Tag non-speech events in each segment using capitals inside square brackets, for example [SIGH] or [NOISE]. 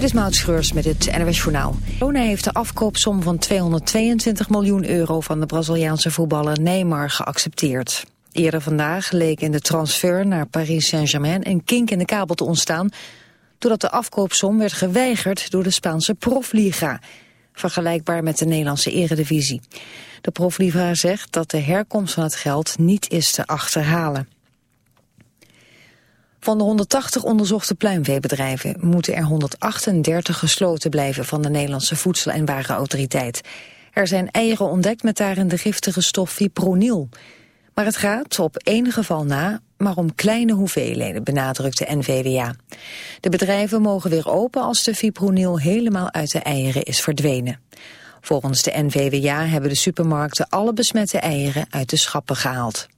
Dit is Maud Schreurs met het NWS Journaal. Barcelona heeft de afkoopsom van 222 miljoen euro van de Braziliaanse voetballer Neymar geaccepteerd. Eerder vandaag leek in de transfer naar Paris Saint-Germain een kink in de kabel te ontstaan... doordat de afkoopsom werd geweigerd door de Spaanse Profliga... vergelijkbaar met de Nederlandse eredivisie. De Profliga zegt dat de herkomst van het geld niet is te achterhalen. Van de 180 onderzochte pluimveebedrijven moeten er 138 gesloten blijven van de Nederlandse Voedsel- en Warenautoriteit. Er zijn eieren ontdekt met daarin de giftige stof fipronil. Maar het gaat op één geval na, maar om kleine hoeveelheden, benadrukt de NVWA. De bedrijven mogen weer open als de fipronil helemaal uit de eieren is verdwenen. Volgens de NVWA hebben de supermarkten alle besmette eieren uit de schappen gehaald.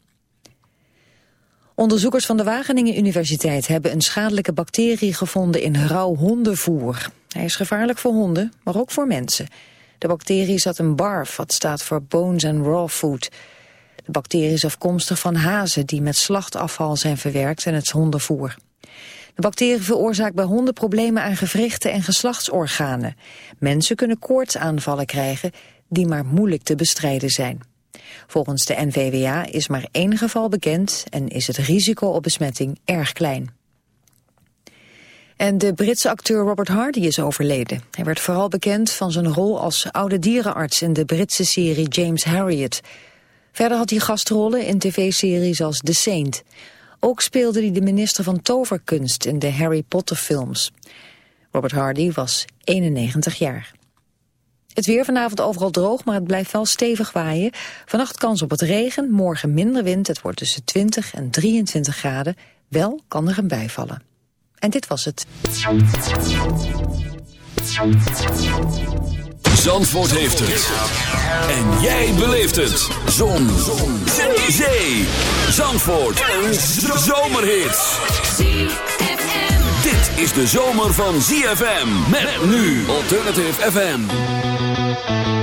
Onderzoekers van de Wageningen Universiteit hebben een schadelijke bacterie gevonden in rauw hondenvoer. Hij is gevaarlijk voor honden, maar ook voor mensen. De bacterie zat in BARF, wat staat voor Bones and Raw Food. De bacterie is afkomstig van hazen die met slachtafval zijn verwerkt in het hondenvoer. De bacterie veroorzaakt bij honden problemen aan gewrichten en geslachtsorganen. Mensen kunnen koortsaanvallen krijgen die maar moeilijk te bestrijden zijn. Volgens de NVWA is maar één geval bekend en is het risico op besmetting erg klein. En de Britse acteur Robert Hardy is overleden. Hij werd vooral bekend van zijn rol als oude dierenarts in de Britse serie James Harriet. Verder had hij gastrollen in tv-series als The Saint. Ook speelde hij de minister van toverkunst in de Harry Potter films. Robert Hardy was 91 jaar. Het weer vanavond overal droog, maar het blijft wel stevig waaien. Vannacht kans op het regen, morgen minder wind. Het wordt tussen 20 en 23 graden. Wel kan er een bijvallen. En dit was het. Zandvoort heeft het. En jij beleeft het. Zon. Zon. Zee. Zandvoort. Een zomerhit. Dit is de zomer van ZFM. Met nu Alternative FM. Thank you.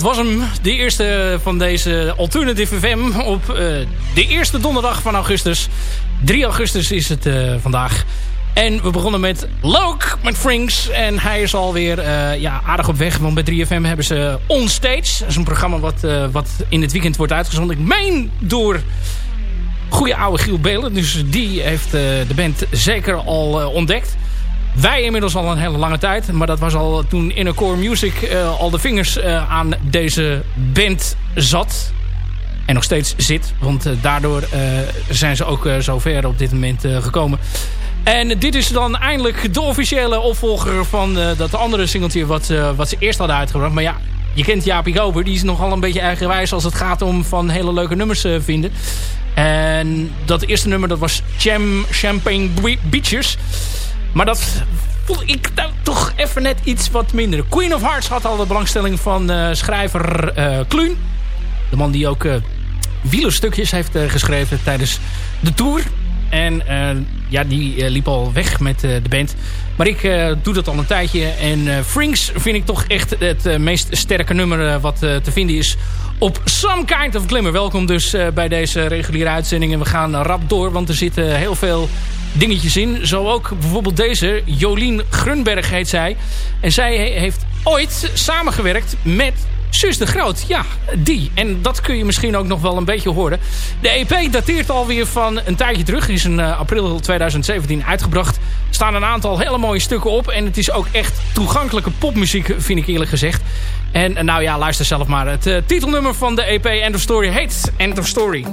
Dat was hem, de eerste van deze Alternative FM op uh, de eerste donderdag van augustus. 3 augustus is het uh, vandaag. En we begonnen met Loke met Frings. En hij is alweer uh, ja, aardig op weg. Want bij 3FM hebben ze Onstage. Dat is een programma wat, wat in het weekend wordt uitgezonden. Ik meen door goede oude Giel Belen. Dus die heeft de band zeker al ontdekt. Wij inmiddels al een hele lange tijd. Maar dat was al toen in Core Music uh, al de vingers uh, aan deze band zat. En nog steeds zit. Want uh, daardoor zijn ze ook zo ver op dit moment gekomen. En dit is dan eindelijk de officiële opvolger van dat andere singeltje wat, wat ze eerst hadden uitgebracht. Maar ja, je kent Jaapie Gober. Die is nogal een beetje eigenwijs als het gaat om van hele leuke nummers vinden. En dat eerste nummer dat was Cham Champagne Beaches. Maar dat vond ik nou toch even net iets wat minder. Queen of Hearts had al de belangstelling van uh, schrijver uh, Kluun. De man die ook uh, wielerstukjes heeft geschreven tijdens de Tour. En ja, die liep al weg met de band. Maar ik doe dat al een tijdje. En Frinks vind ik toch echt het meest sterke nummer wat te vinden is op Some Kind of Glimmer. Welkom dus bij deze reguliere uitzending. En we gaan rap door, want er zitten heel veel dingetjes in. Zo ook bijvoorbeeld deze, Jolien Grunberg heet zij. En zij heeft ooit samengewerkt met Sus de Groot, ja, die. En dat kun je misschien ook nog wel een beetje horen. De EP dateert alweer van een tijdje terug. Is in uh, april 2017 uitgebracht. Er staan een aantal hele mooie stukken op. En het is ook echt toegankelijke popmuziek, vind ik eerlijk gezegd. En uh, nou ja, luister zelf maar. Het uh, titelnummer van de EP End of Story heet End of Story.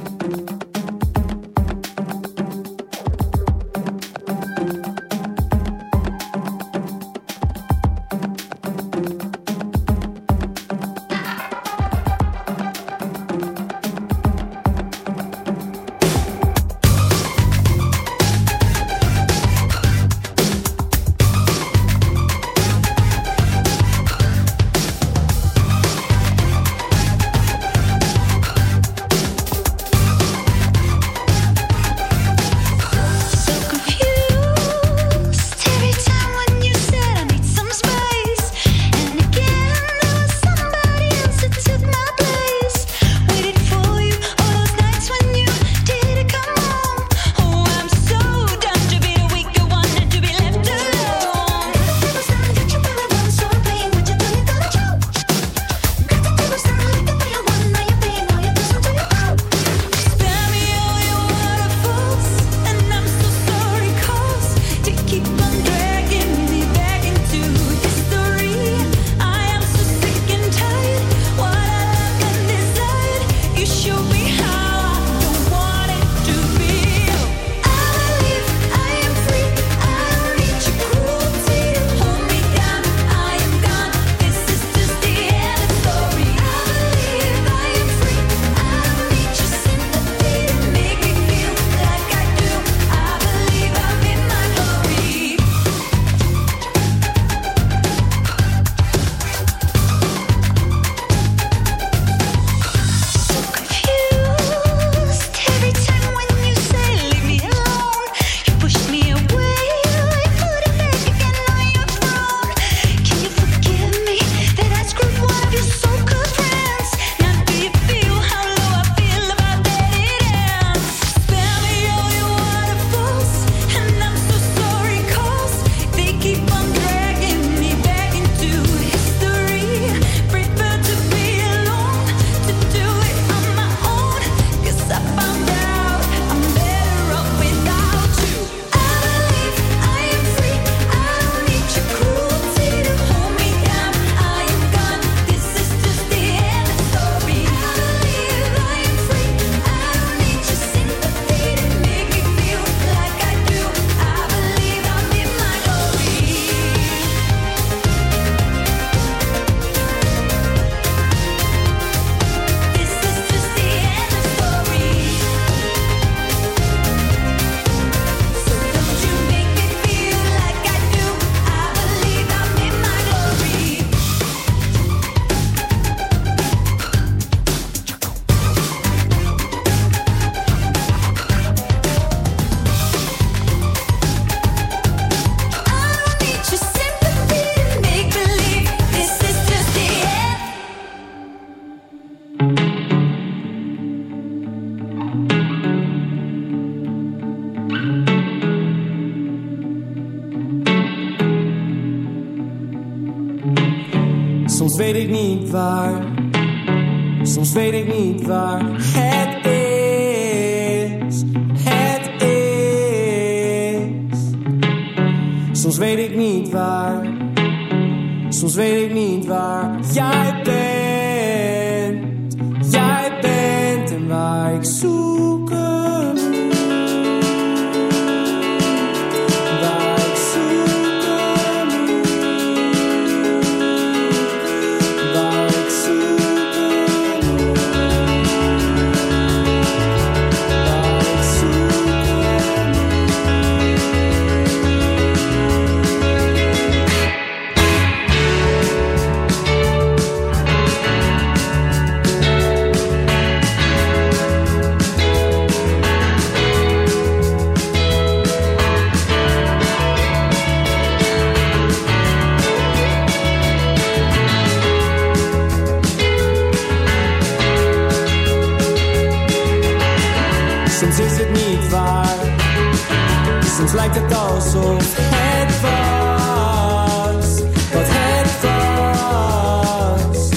lijkt het alsof het was, wat het was.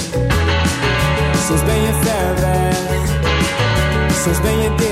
Soms ben je ver weg, soms ben je dicht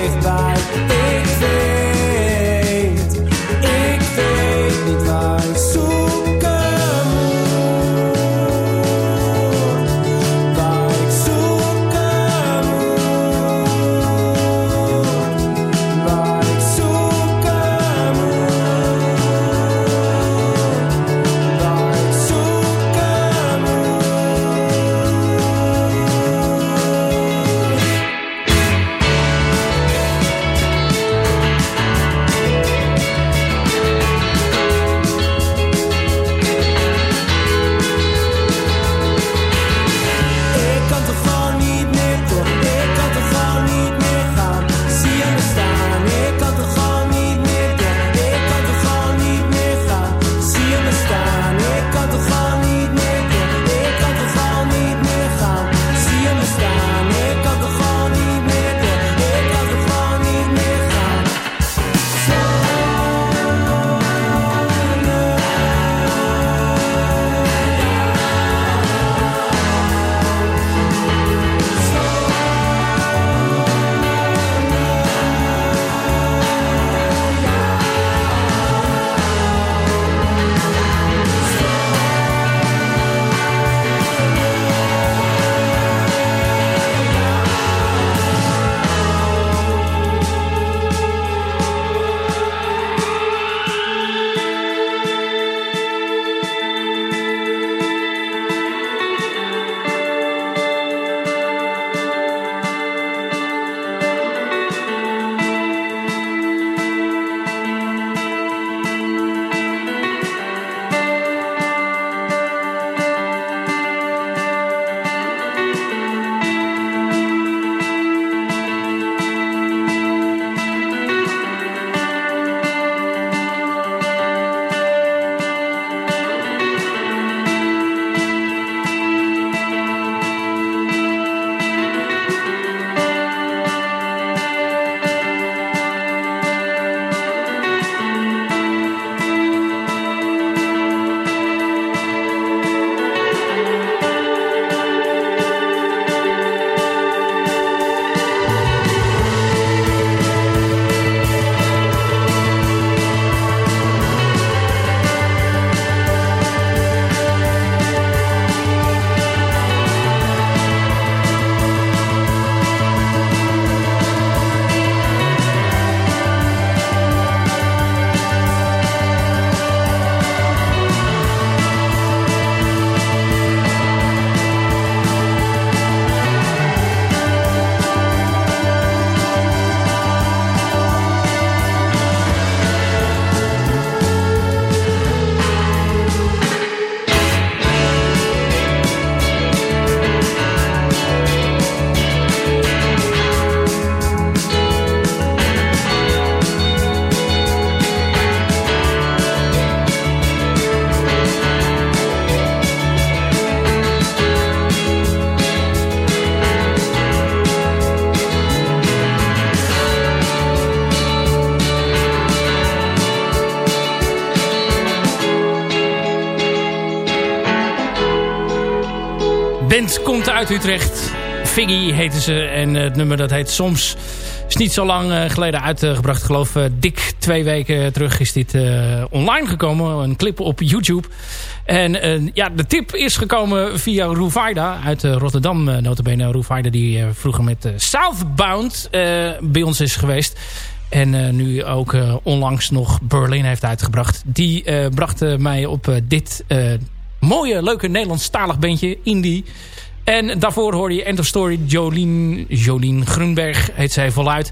uit Utrecht. Figgy heten ze. En het nummer dat heet Soms. Is niet zo lang eh, geleden uitgebracht. Ik geloof uh, dik twee weken terug is dit uh, online gekomen. Een clip op YouTube. En ja, de tip is gekomen via Ruvaida uit Rotterdam. Uh, notabene Ruvaida die vroeger met Southbound bij ons is geweest. En nu ook onlangs nog Berlin heeft uitgebracht. Die bracht mij op dit mooie, leuke Nederlandstalig bandje. Indie. En daarvoor hoorde je End of Story Jolien, Jolien Grunberg, heet zij voluit.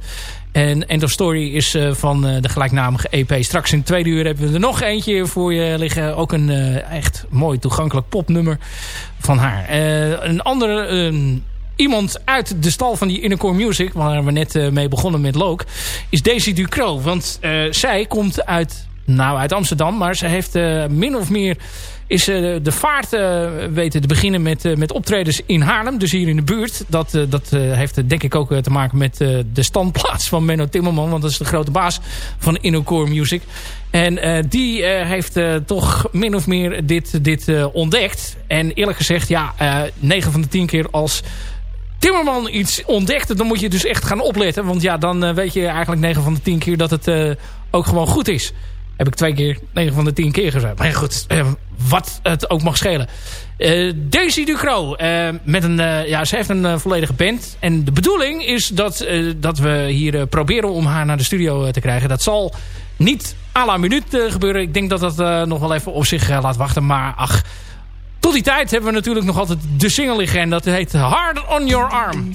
En End of Story is uh, van uh, de gelijknamige EP. Straks in twee uur hebben we er nog eentje voor je liggen. Ook een uh, echt mooi toegankelijk popnummer van haar. een andere... Iemand uit de stal van die Innercore Music, waar we net mee begonnen met Loke, is Daisy Ducro. Want zij komt uit, nou, uit Amsterdam, maar ze heeft min of meer is uh, de vaart uh, weten te beginnen met, uh, met optredens in Haarlem. Dus hier in de buurt. Dat, dat heeft denk ik ook te maken met de standplaats van Menno Timmerman. Want dat is de grote baas van InnoCore Music. En die heeft toch min of meer dit, dit ontdekt. En eerlijk gezegd, ja, 9 van de 10 keer als... Timmerman iets ontdekt, dan moet je dus echt gaan opletten. Want ja, dan weet je eigenlijk 9 van de 10 keer dat het ook gewoon goed is. Heb ik twee keer, 9 van de 10 keer gezegd. Maar goed, eh, wat het ook mag schelen. Uh, Daisy Ducro, uh, met een, ja, ze heeft een volledige band. En de bedoeling is dat, dat we hier proberen om haar naar de studio te krijgen. Dat zal niet à la minuut gebeuren. Ik denk dat dat nog wel even op zich laat wachten. Maar ach, tot die tijd hebben we natuurlijk nog altijd de single liggen. En dat heet Hard on Your Arm.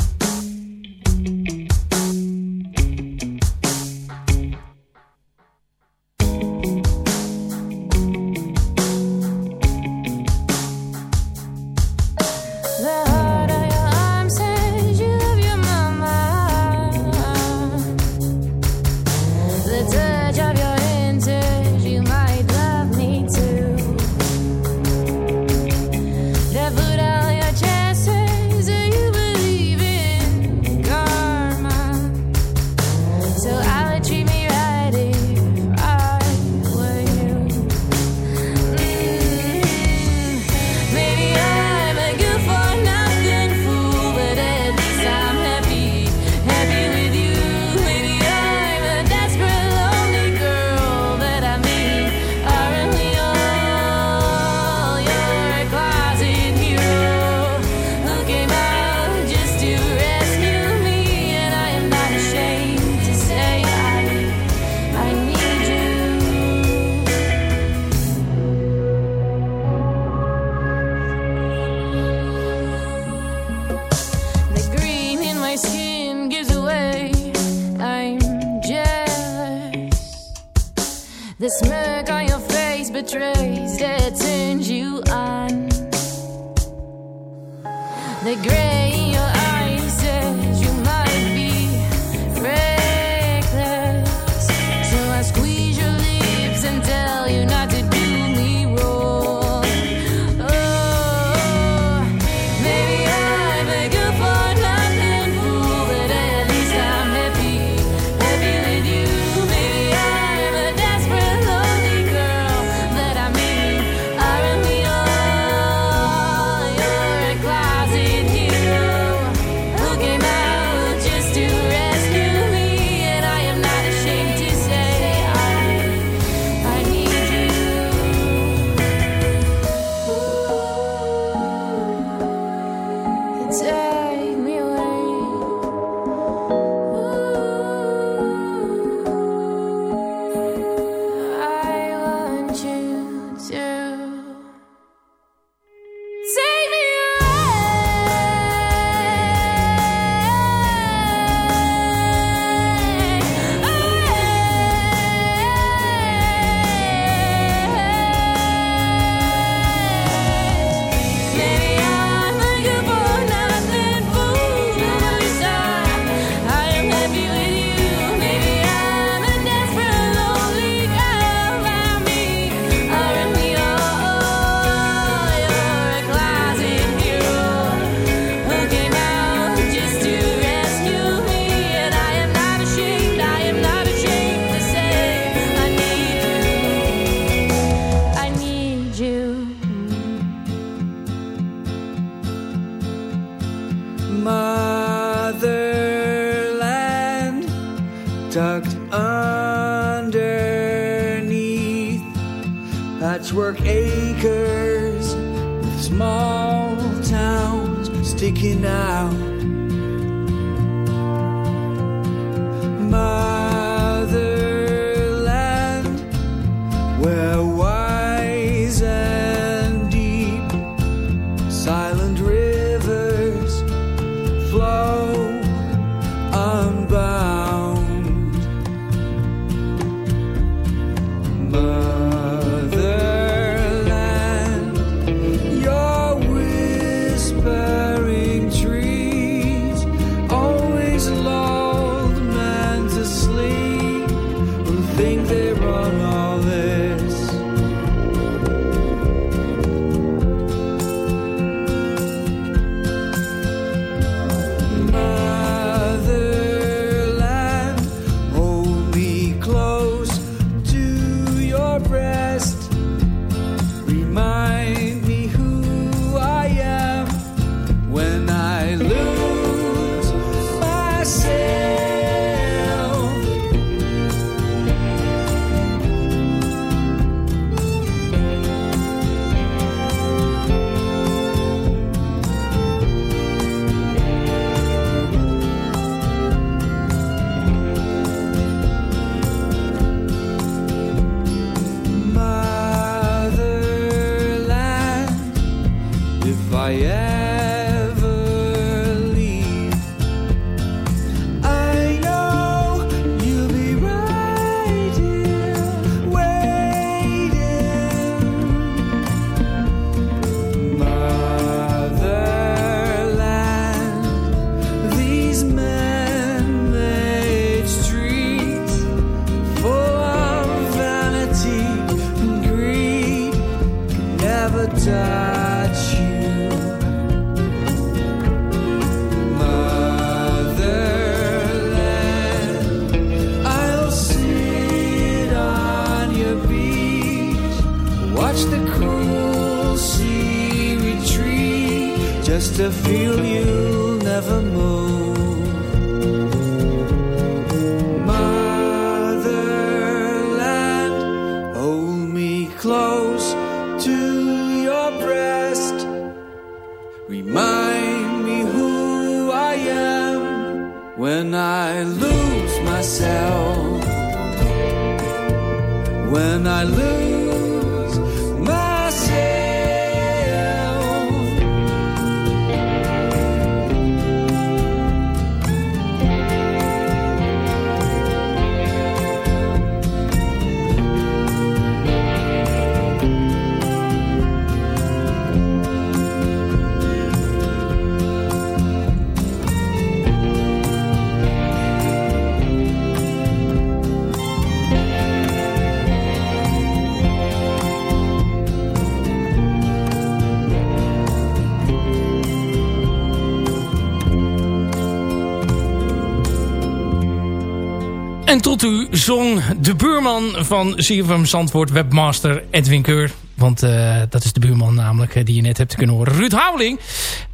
U zong de buurman van CFM Zandvoort, webmaster Edwin Keur. Want uh, dat is de buurman namelijk uh, die je net hebt kunnen horen. Ruud Houweling.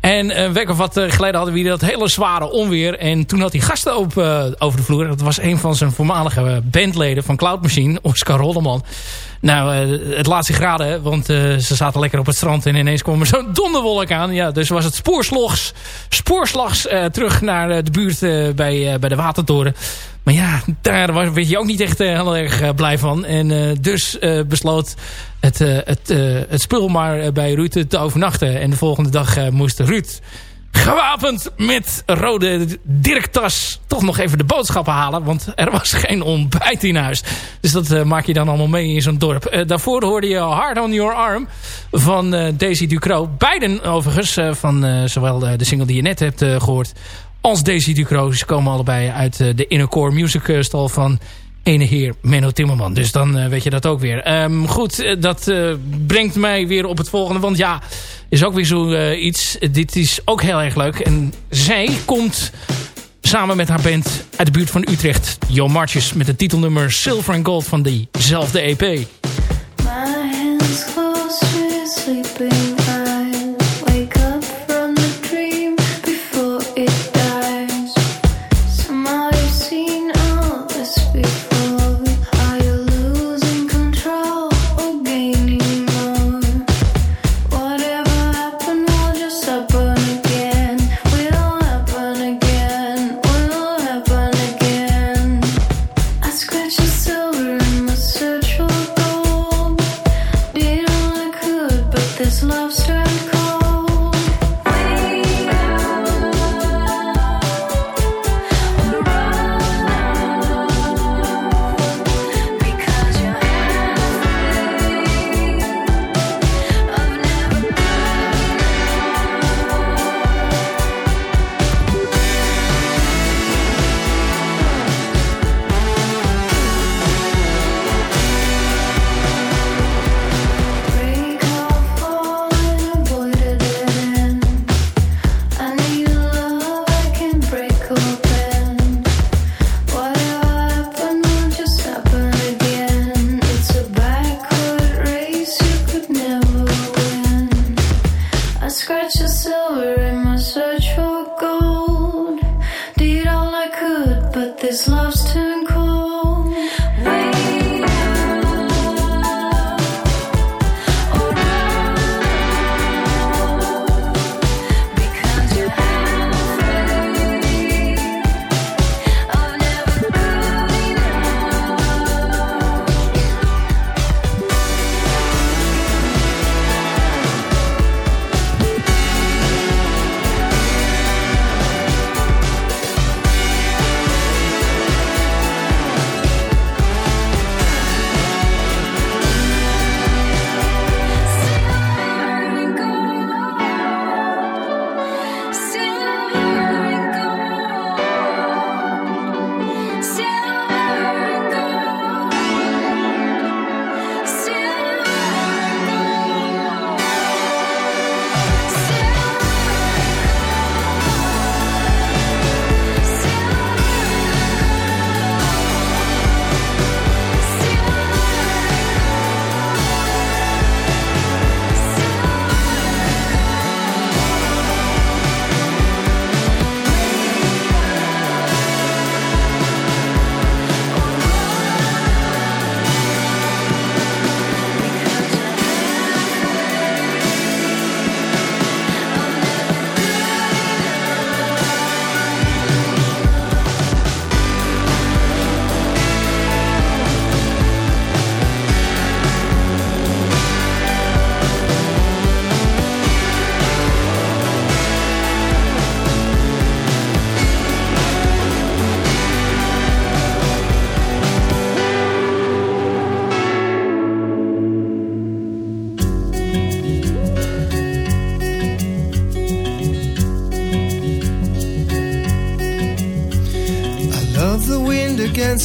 En een week of wat geleden hadden we dat hele zware onweer. En toen had hij gasten op, over de vloer. Dat was een van zijn voormalige bandleden van Cloud Machine, Oscar Rolleman. Nou, het laat zich raden, want ze zaten lekker op het strand en ineens kwam er zo'n [LAUGHS] donderwolk aan. Ja, dus was het spoorslags, spoorslags terug naar de buurt bij, bij de Watertoren. Maar ja, daar werd je ook niet echt heel erg blij van. En dus besloot het, het, het spul maar bij Ruud te overnachten. En de volgende dag moest Ruud gewapend met rode Dirktas toch nog even de boodschappen halen. Want er was geen ontbijt in huis. Dus dat uh, maak je dan allemaal mee in zo'n dorp. Uh, daarvoor hoorde je Hard on Your Arm van uh, Daisy Ducro. Beiden overigens van zowel de single die je net hebt gehoord als Daisy Ducro. Ze komen allebei uit de Innercore Music stal van ene heer Menno Timmerman. Dus dan uh, weet je dat ook weer. Um, goed, uh, dat uh, brengt mij weer op het volgende. Want ja, is ook weer zo iets. dit is ook heel erg leuk. En zij komt samen met haar band uit de buurt van Utrecht. Jo Marches met het titelnummer Silver and Gold van diezelfde EP.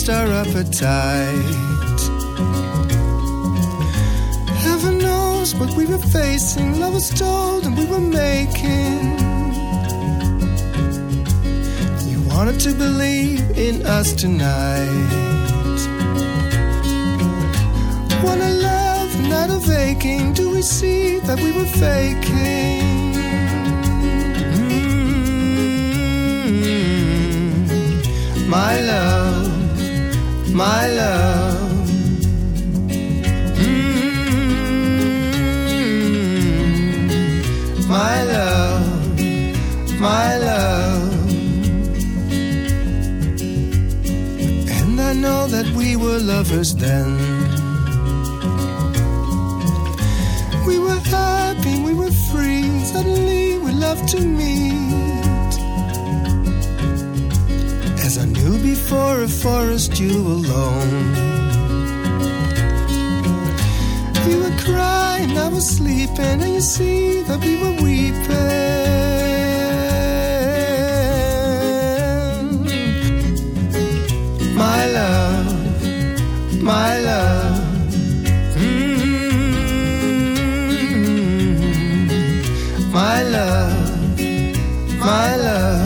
Against our appetite. Heaven knows what we were facing, love was told and we were making. You wanted to believe in us tonight. Wanna love, not a vaking. Do we see that we were faking? Mm, My love, my love. Mm, My love, my love. And I know that we were lovers then. We were happy, we were free. Suddenly we loved to meet. Before, a forest you alone. You were crying, I was sleeping, and you see that we were weeping. My love, my love. Mm, My love, my love.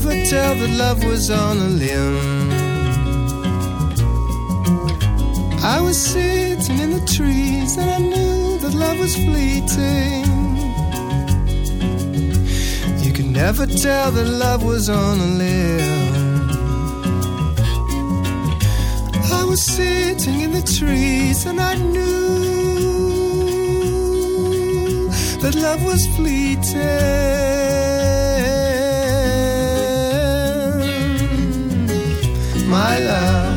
Never tell that love was on a limb. I was sitting in the trees and I knew that love was fleeting. You can never tell that love was on a limb. I was sitting in the trees and I knew that love was fleeting. My love,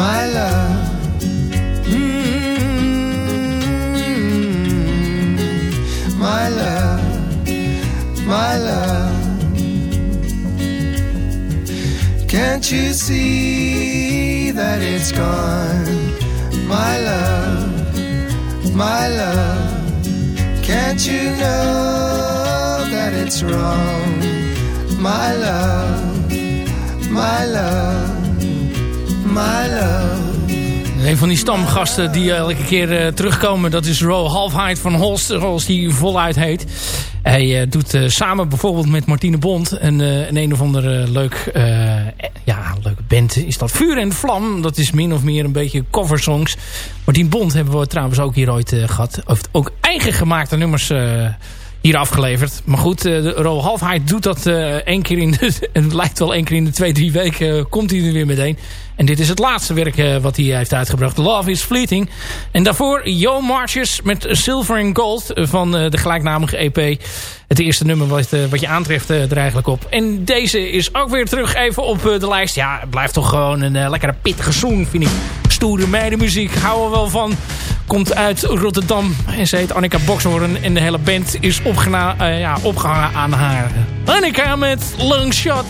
my love. Mm, My love, my love. Can't you see that it's gone? My love, my love. Can't you know that it's wrong? My love, my love, een van die stamgasten die elke keer terugkomen. Dat is Ro Halfheid van Holst, zoals die voluit heet. Hij doet samen bijvoorbeeld met Martine Bond een, een een of andere leuk, ja, leuke band. Is dat Vuur en Vlam. Dat is min of meer een beetje coversongs. Martine Bond hebben we trouwens ook hier ooit gehad. Heeft ook eigen gemaakte nummers hier afgeleverd. Maar goed, uh, de Ro Halfheid doet dat uh, één keer in de... [LAUGHS] lijkt wel één keer in de twee, drie weken uh, komt hij er weer meteen. En dit is het laatste werk wat hij heeft uitgebracht. Love is Fleeting. En daarvoor Jo Marches met Silver and Gold van de gelijknamige EP. Het eerste nummer wat, wat je aantreft er eigenlijk op. En deze is ook weer terug even op de lijst. Ja, het blijft toch gewoon een lekkere pittige song, vind ik. Stoere meidenmuziek, houden we wel van. Komt uit Rotterdam en ze heet Annika Boxhoorn. En de hele band is opgena ja, opgehangen aan haar. Annika met Long Shot.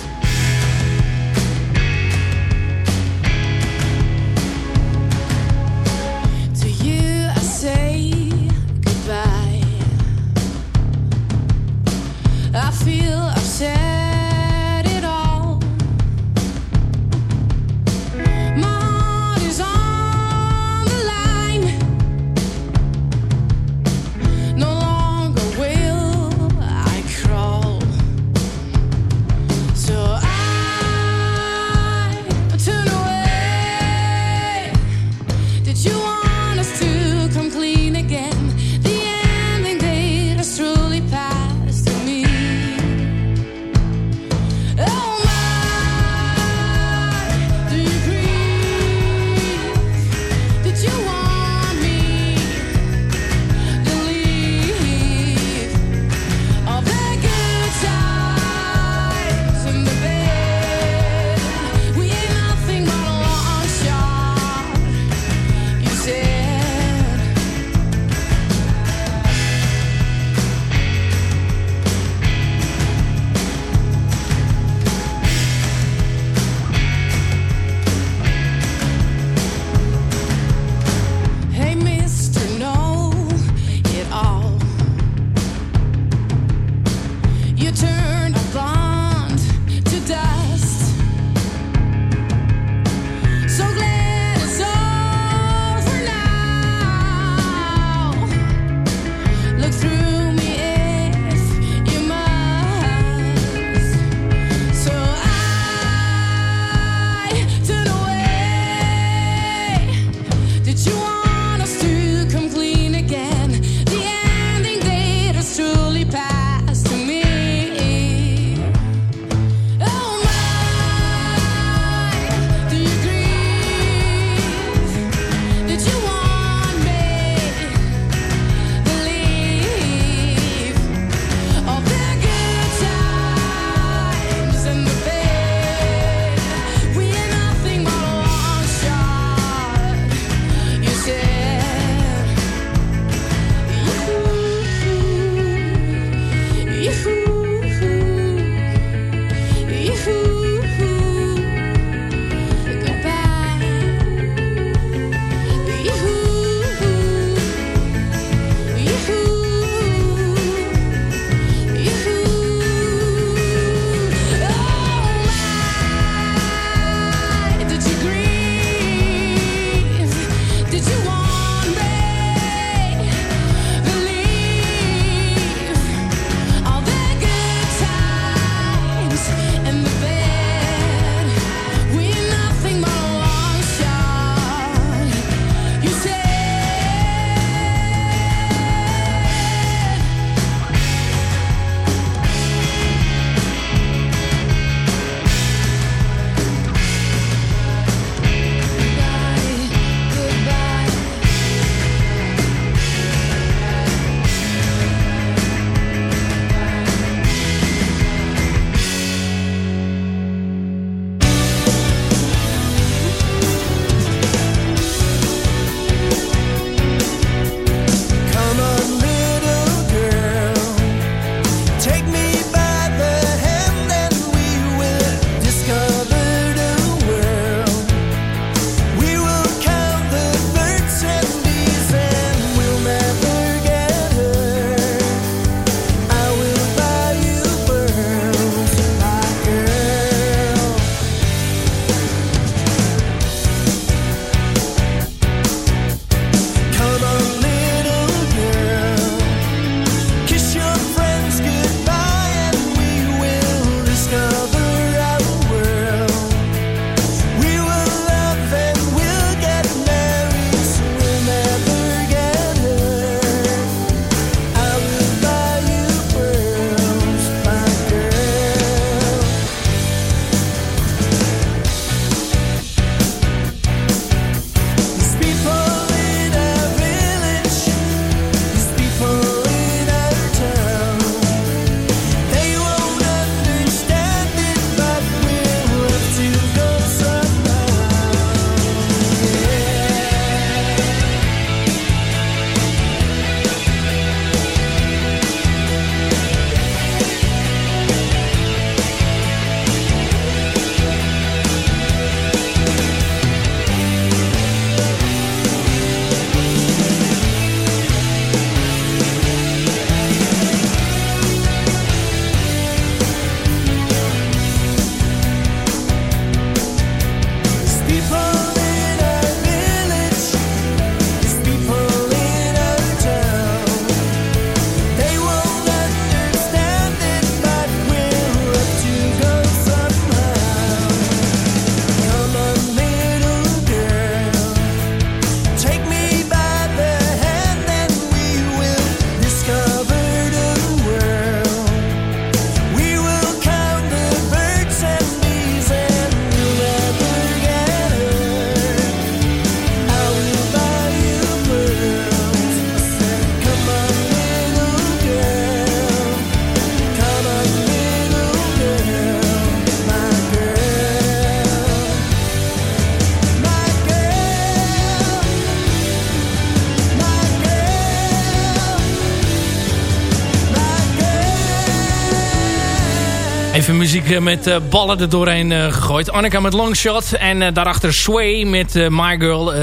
Muziek met ballen er doorheen gegooid. Annika met Longshot. En daarachter Sway met My Girl.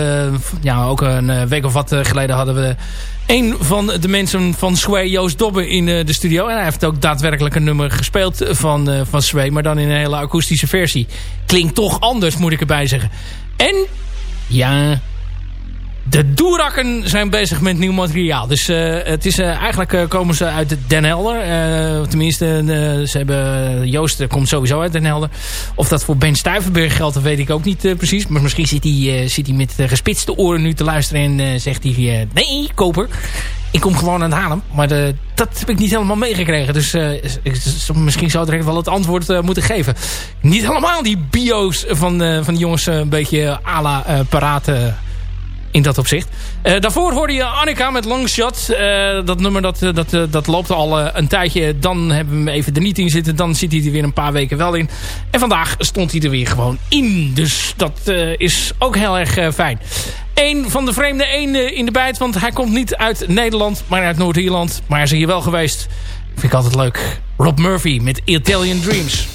ja, ook een week of wat geleden hadden we een van de mensen van Sway, Joost Dobbe, in de studio. En hij heeft ook daadwerkelijk een nummer gespeeld van, van Sway. Maar dan in een hele akoestische versie. Klinkt toch anders, moet ik erbij zeggen. En, ja, de Doerakken zijn bezig met nieuw materiaal. Dus uh, het is, uh, eigenlijk uh, komen ze uit Den Helder. tenminste, ze hebben, Joost komt sowieso uit Den Helder. Of dat voor Ben Stuyvenberg geldt, dat weet ik ook niet precies. Maar misschien zit hij, zit hij met gespitste oren nu te luisteren en zegt hij... nee, koper. Ik kom gewoon aan het halen. Maar de, dat heb ik niet helemaal meegekregen. Dus misschien zou direct wel het antwoord moeten geven. Niet helemaal die bio's van, van de jongens een beetje à la in dat opzicht. Uh, daarvoor hoorde je Annika met Longshot. Uh, dat nummer dat, uh, dat, dat loopt al een tijdje. Dan hebben we hem even er niet in zitten. Dan zit hij er weer een paar weken wel in. En vandaag stond hij er weer gewoon in. Dus dat is ook heel erg fijn. Eén van de vreemde eenden in de bijt. Want hij komt niet uit Nederland, maar uit Noord-Ierland. Maar hij is hier wel geweest. Vind ik altijd leuk. Rob Murphy met Italian Dreams.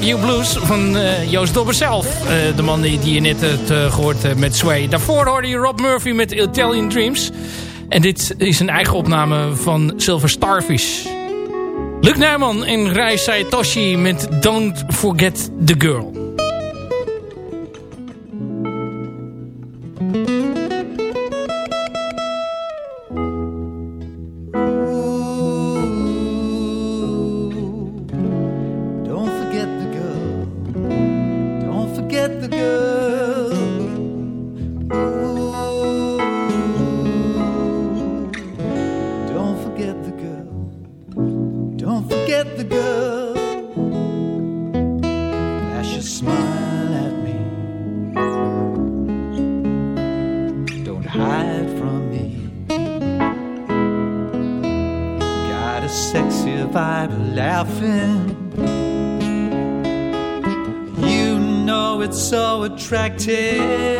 Back You Blues van uh, Joost Dobber zelf. Uh, de man die, je net hebt uh, gehoord met Sway. Daarvoor hoorde je Rob Murphy met Italian Dreams. En dit is een eigen opname van Silver Starfish. Luc Nijman en Rai Saitoshi met Don't Forget the Girl. You know it's so attractive.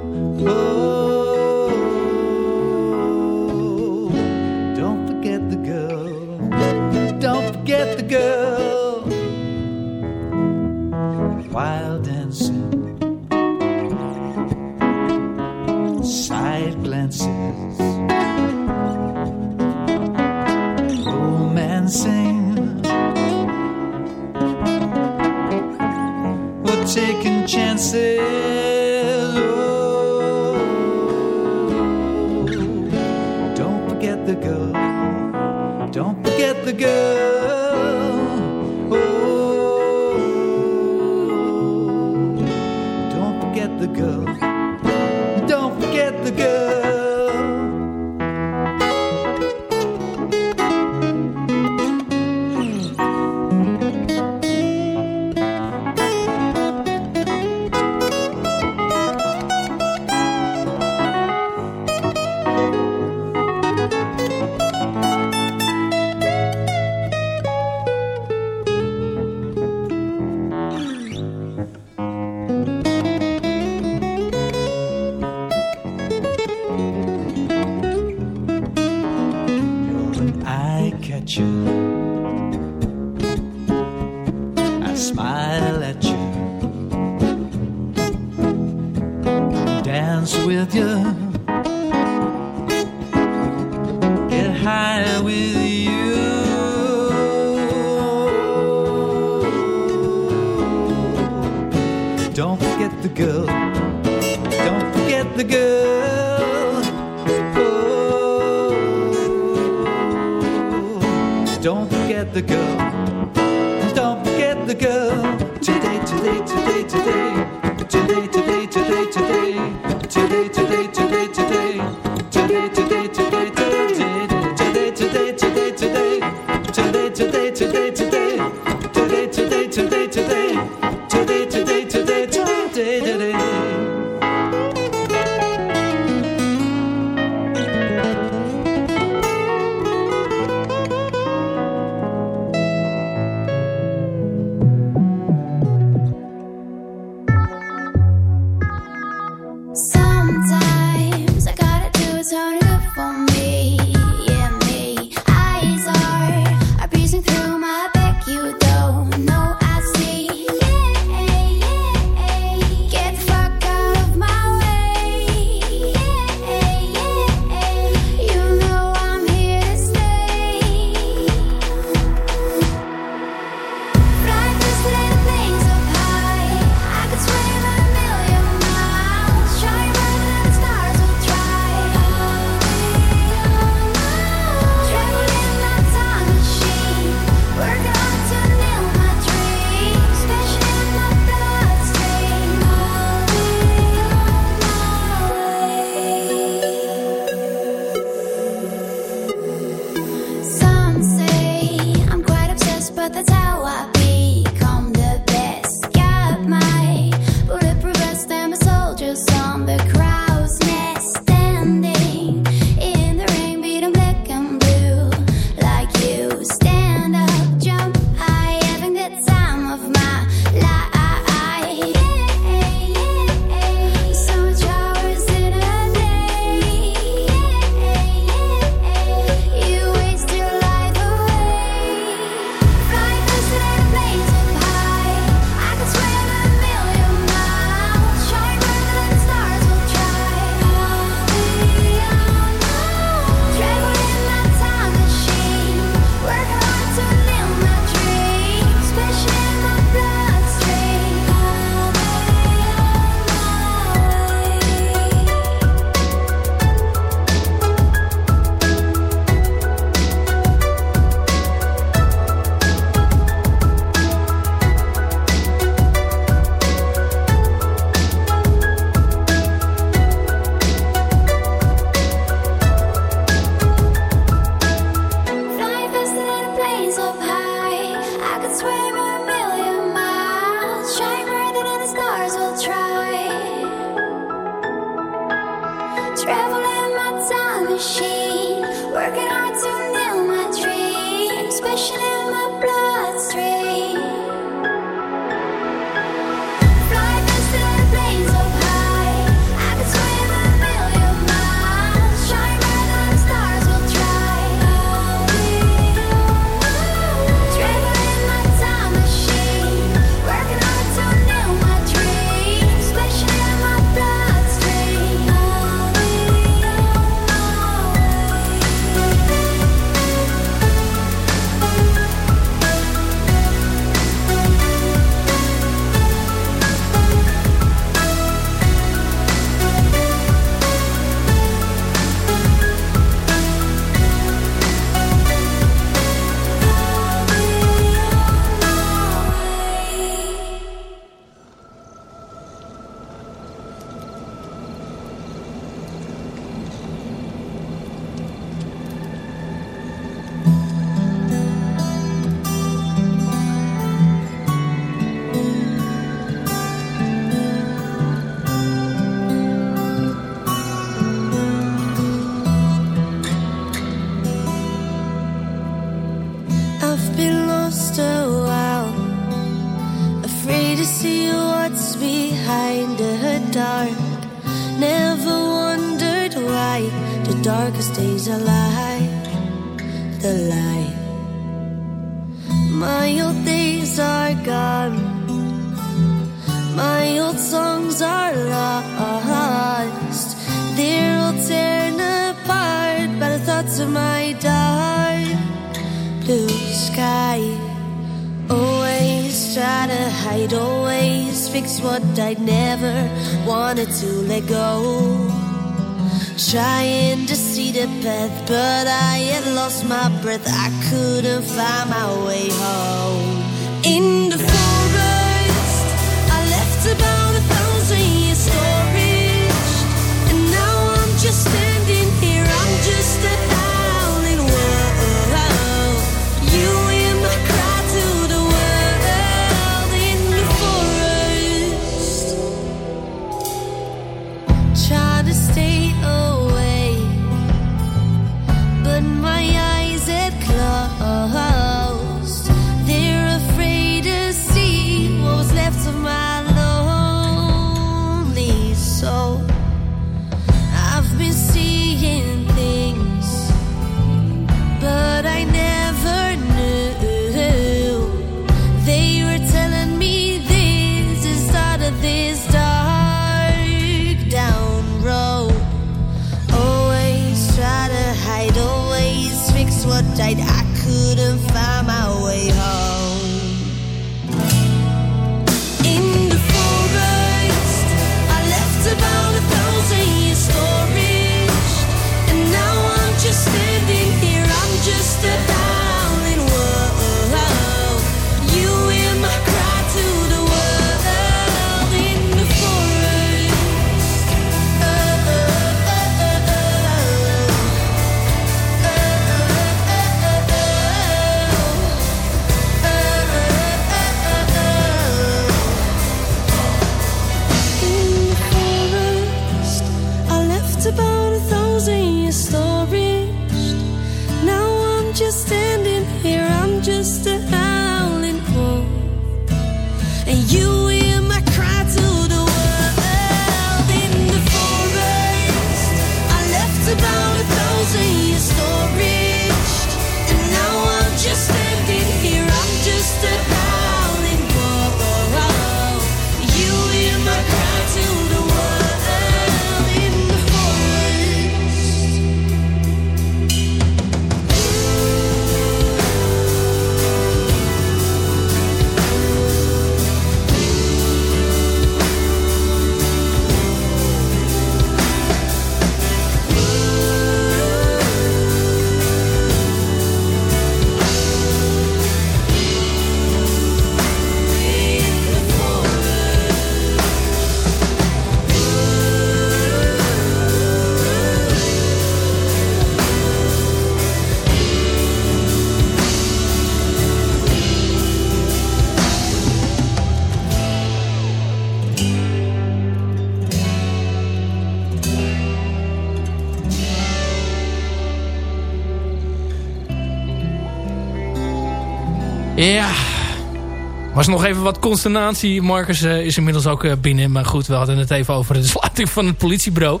Was nog even wat consternatie. Marcus is inmiddels ook binnen. Maar goed, we hadden het even over de [LAUGHS] sluiting van het politiebureau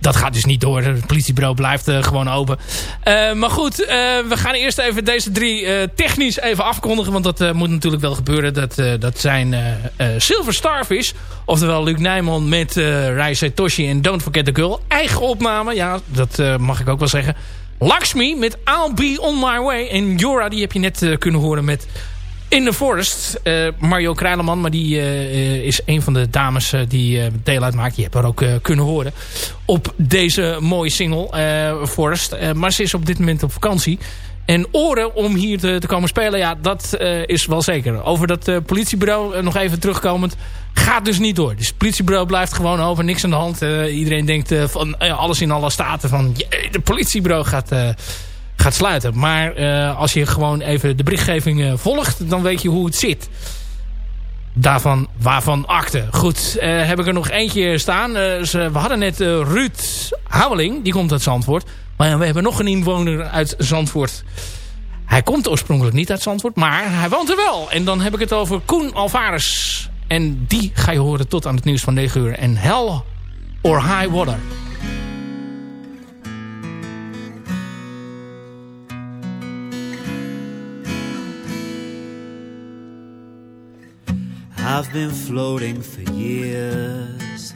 dat gaat dus niet door. Het politiebureau blijft uh, gewoon open. Uh, maar goed, uh, we gaan eerst even deze drie technisch even afkondigen. Want dat moet natuurlijk wel gebeuren. Dat, dat zijn Silver Starfish. Oftewel Luc Nijman met Rai Satoshi en Don't Forget the Girl. Eigen opname, ja, dat mag ik ook wel zeggen. Lakshmi met I'll Be On My Way. En Jora, die heb je net kunnen horen met in the Forest. Uh, Mario Krijleman, maar die uh, is een van de dames uh, die deel uitmaakt. Die heb er ook kunnen horen op deze mooie single, Forest. maar ze is op dit moment op vakantie. En oren om hier te, te komen spelen, ja, dat is wel zeker. Over dat politiebureau, nog even terugkomend, gaat dus niet door. Dus het politiebureau blijft gewoon over, niks aan de hand. iedereen denkt van alles in alle staten van, de politiebureau gaat gaat sluiten. Maar uh, als je gewoon even de berichtgeving uh, volgt, dan weet je hoe het zit. Daarvan, waarvan akte. Goed, uh, heb ik er nog eentje staan. we hadden net Ruud Houweling, die komt uit Zandvoort. Maar we hebben nog een inwoner uit Zandvoort. Hij komt oorspronkelijk niet uit Zandvoort, maar hij woont er wel. En dan heb ik het over Koen Alvarez. En die ga je horen tot aan het nieuws van 9 uur. En Hell or High Water. I've been floating for years,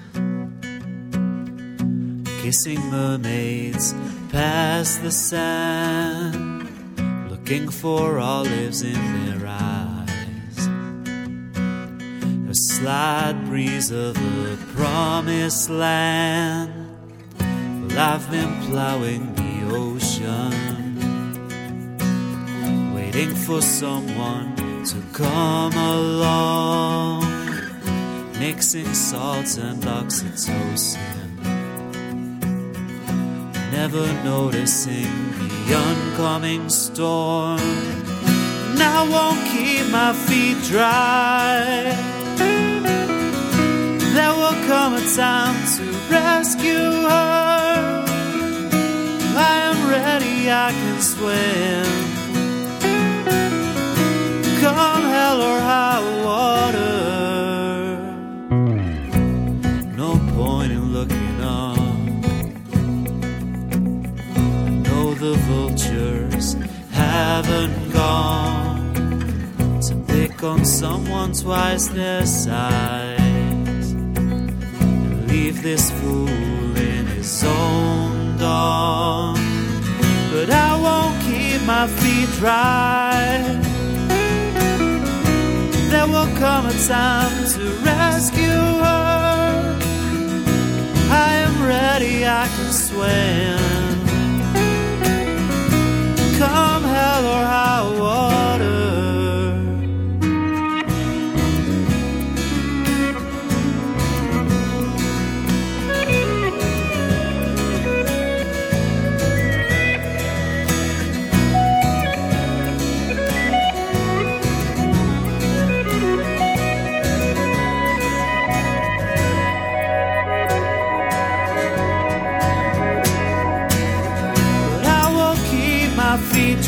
kissing mermaids past the sand, looking for olives in their eyes. A slight breeze of the promised land. Well, I've been plowing the ocean, waiting for someone to come along, mixing salts and oxytocin, never noticing the oncoming storm. And I won't keep my feet dry. There will come a time to rescue her. I am ready, I can swim hell or high water. No point in looking up. Know the vultures haven't gone to pick on someone twice their size and leave this fool in his own dawn. But I won't keep my feet dry there will come a time to rescue her. I am ready, I can swim. Come hell or high water.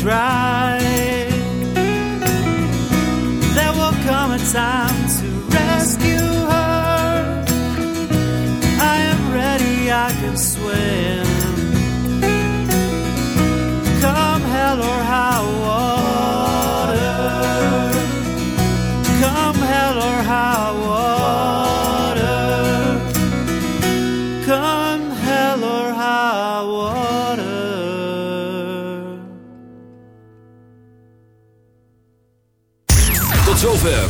try.